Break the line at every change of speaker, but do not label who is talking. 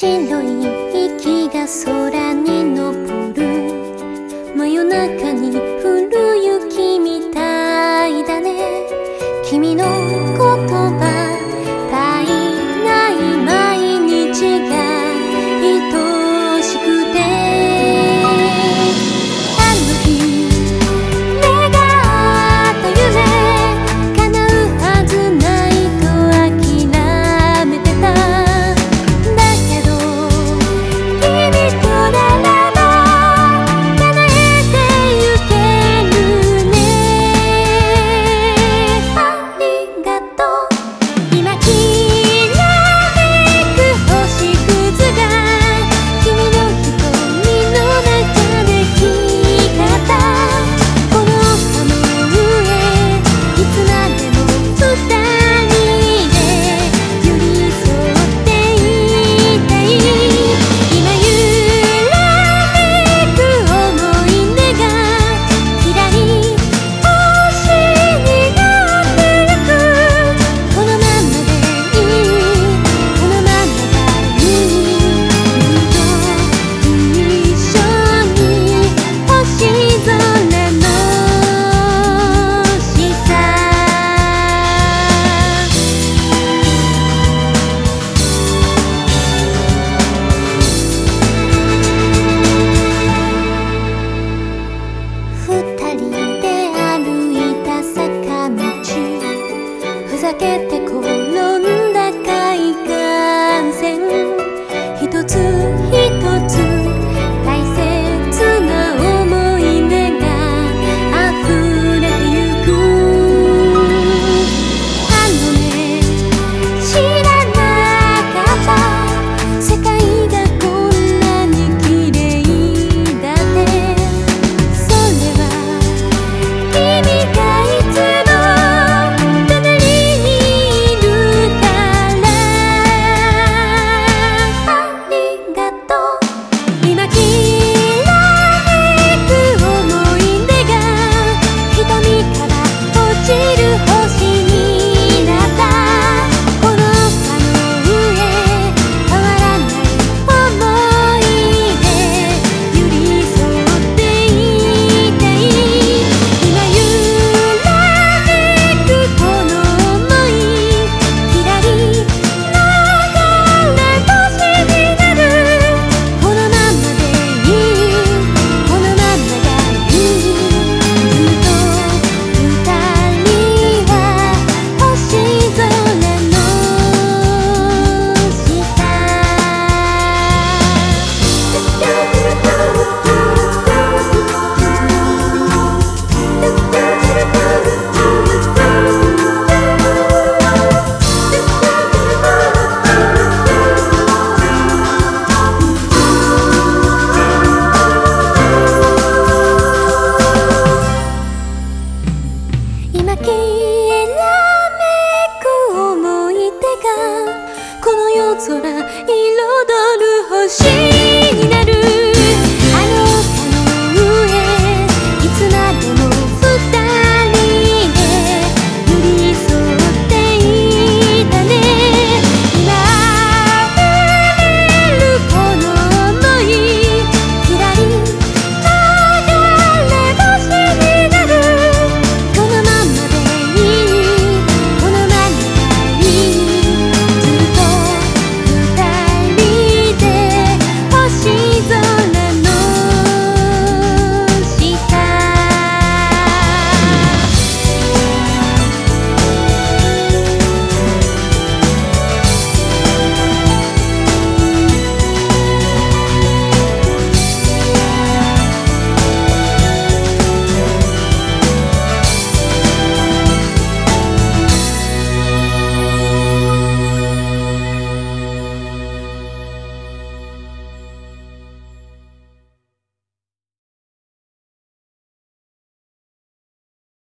白い息が空に昇る。真夜中にけて今きらめく思い出がこの夜空彩る星